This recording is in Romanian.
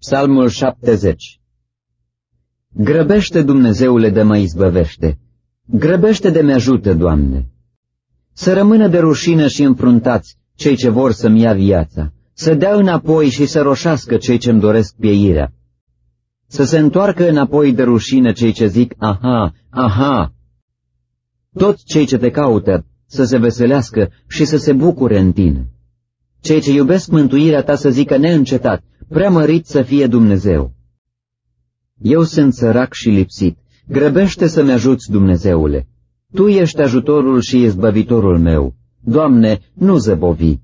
Psalmul 70 Grăbește, Dumnezeule, de mă izbăvește, grăbește de mi-ajută, Doamne. Să rămână de rușină și înfruntați cei ce vor să-mi ia viața, să dea înapoi și să roșească cei ce-mi doresc pieirea. Să se întoarcă înapoi de rușină cei ce zic, aha, aha. Toți cei ce te caută să se veselească și să se bucure în tine. Cei ce iubesc mântuirea ta să zică neîncetat, prea mărit să fie Dumnezeu. Eu sunt sărac și lipsit, grăbește să-mi ajuți, Dumnezeule. Tu ești ajutorul și izbăvitorul meu. Doamne, nu zăbovi.